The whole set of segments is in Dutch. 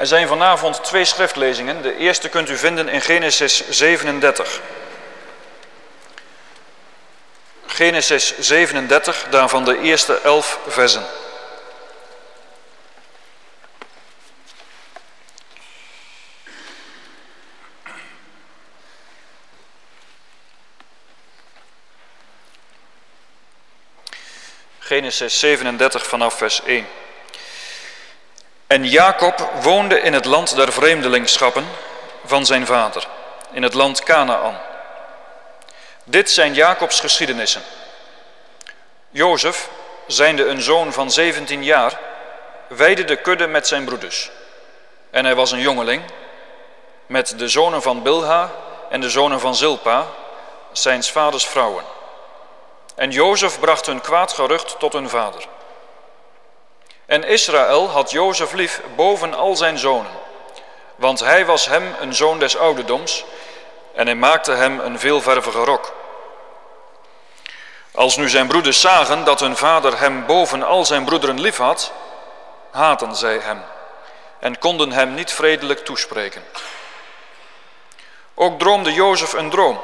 Er zijn vanavond twee schriftlezingen. De eerste kunt u vinden in Genesis 37. Genesis 37, daarvan de eerste elf versen. Genesis 37 vanaf vers 1. En Jacob woonde in het land der vreemdelingschappen van zijn vader, in het land Canaan. Dit zijn Jacobs geschiedenissen. Jozef, zijnde een zoon van 17 jaar, weide de kudde met zijn broeders. En hij was een jongeling met de zonen van Bilha en de zonen van Zilpa, zijns vaders vrouwen. En Jozef bracht hun kwaad gerucht tot hun vader. En Israël had Jozef lief boven al zijn zonen, want hij was hem een zoon des ouderdoms en hij maakte hem een veelvervige rok. Als nu zijn broeders zagen dat hun vader hem boven al zijn broederen lief had, haten zij hem en konden hem niet vredelijk toespreken. Ook droomde Jozef een droom,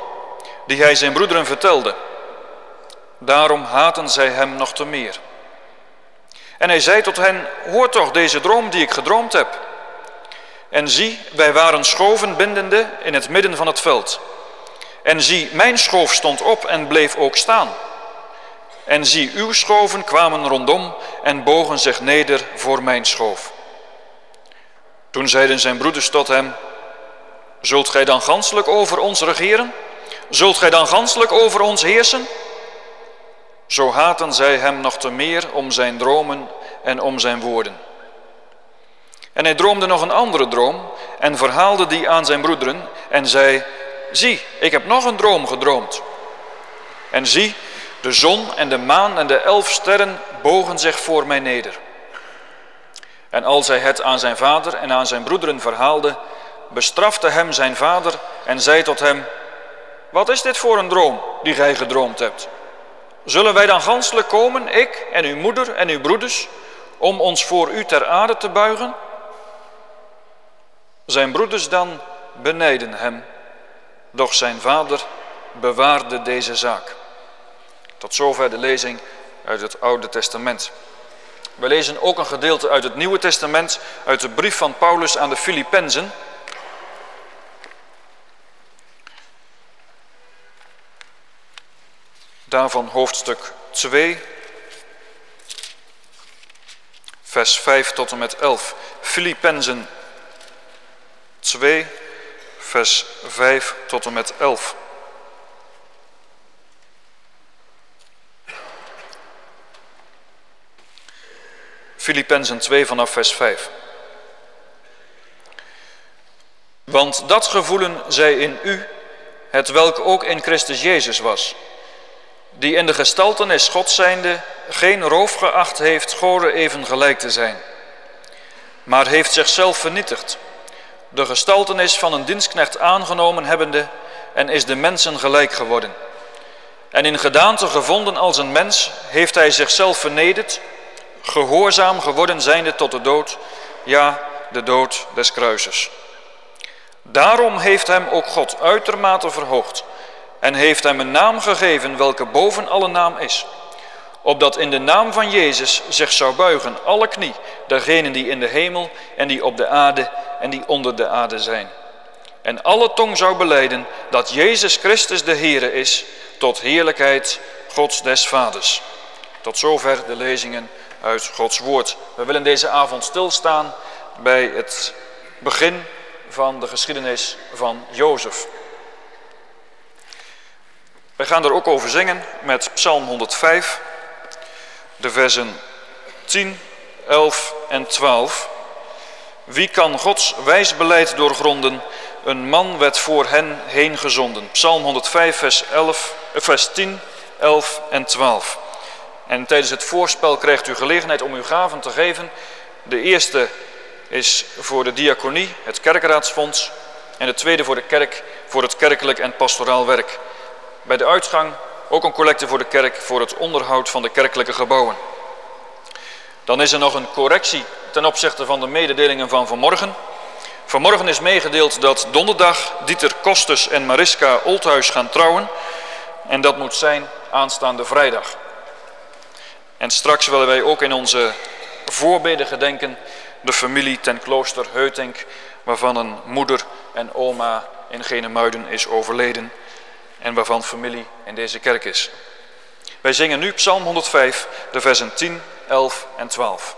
die hij zijn broederen vertelde. Daarom haten zij hem nog te meer. En hij zei tot hen, hoor toch deze droom die ik gedroomd heb. En zie, wij waren schoven bindende in het midden van het veld. En zie, mijn schoof stond op en bleef ook staan. En zie, uw schoven kwamen rondom en bogen zich neder voor mijn schoof. Toen zeiden zijn broeders tot hem, zult gij dan ganselijk over ons regeren? Zult gij dan ganselijk over ons heersen? Zo haten zij hem nog te meer om zijn dromen en om zijn woorden. En hij droomde nog een andere droom en verhaalde die aan zijn broederen en zei, zie, ik heb nog een droom gedroomd. En zie, de zon en de maan en de elf sterren bogen zich voor mij neder. En als hij het aan zijn vader en aan zijn broederen verhaalde, bestrafte hem zijn vader en zei tot hem, wat is dit voor een droom die gij gedroomd hebt? Zullen wij dan ganselijk komen, ik en uw moeder en uw broeders, om ons voor u ter aarde te buigen? Zijn broeders dan benijden hem, doch zijn vader bewaarde deze zaak. Tot zover de lezing uit het Oude Testament. We lezen ook een gedeelte uit het Nieuwe Testament, uit de brief van Paulus aan de Filippenzen. Daarvan hoofdstuk 2, vers 5 tot en met 11. Filippenzen 2, vers 5 tot en met 11. Filippenzen 2 vanaf vers 5. Want dat gevoelen zij in u, het welk ook in Christus Jezus was, die in de gestaltenis God zijnde geen roof geacht heeft Goden even gelijk te zijn, maar heeft zichzelf vernietigd, de gestaltenis van een dienstknecht aangenomen hebbende en is de mensen gelijk geworden. En in gedaante gevonden als een mens heeft hij zichzelf vernederd gehoorzaam geworden zijnde tot de dood, ja, de dood des kruises. Daarom heeft hem ook God uitermate verhoogd en heeft hem een naam gegeven welke boven alle naam is, opdat in de naam van Jezus zich zou buigen alle knie, dergenen die in de hemel en die op de aarde en die onder de aarde zijn. En alle tong zou beleiden dat Jezus Christus de Heere is, tot heerlijkheid Gods des Vaders. Tot zover de lezingen uit Gods woord. We willen deze avond stilstaan bij het begin van de geschiedenis van Jozef. We gaan er ook over zingen met Psalm 105, de versen 10, 11 en 12. Wie kan Gods wijsbeleid doorgronden? Een man werd voor hen heen gezonden. Psalm 105, vers, 11, eh, vers 10, 11 en 12. En tijdens het voorspel krijgt u gelegenheid om uw gaven te geven. De eerste is voor de diaconie, het kerkraadsfonds. En de tweede voor de kerk, voor het kerkelijk en pastoraal werk. Bij de uitgang ook een collecte voor de kerk voor het onderhoud van de kerkelijke gebouwen. Dan is er nog een correctie ten opzichte van de mededelingen van vanmorgen. Vanmorgen is meegedeeld dat donderdag Dieter Kostes en Mariska Olthuis gaan trouwen. En dat moet zijn aanstaande vrijdag. En straks willen wij ook in onze voorbeden gedenken de familie ten klooster Heutink, waarvan een moeder en oma in Genemuiden is overleden en waarvan familie in deze kerk is. Wij zingen nu Psalm 105, de versen 10, 11 en 12.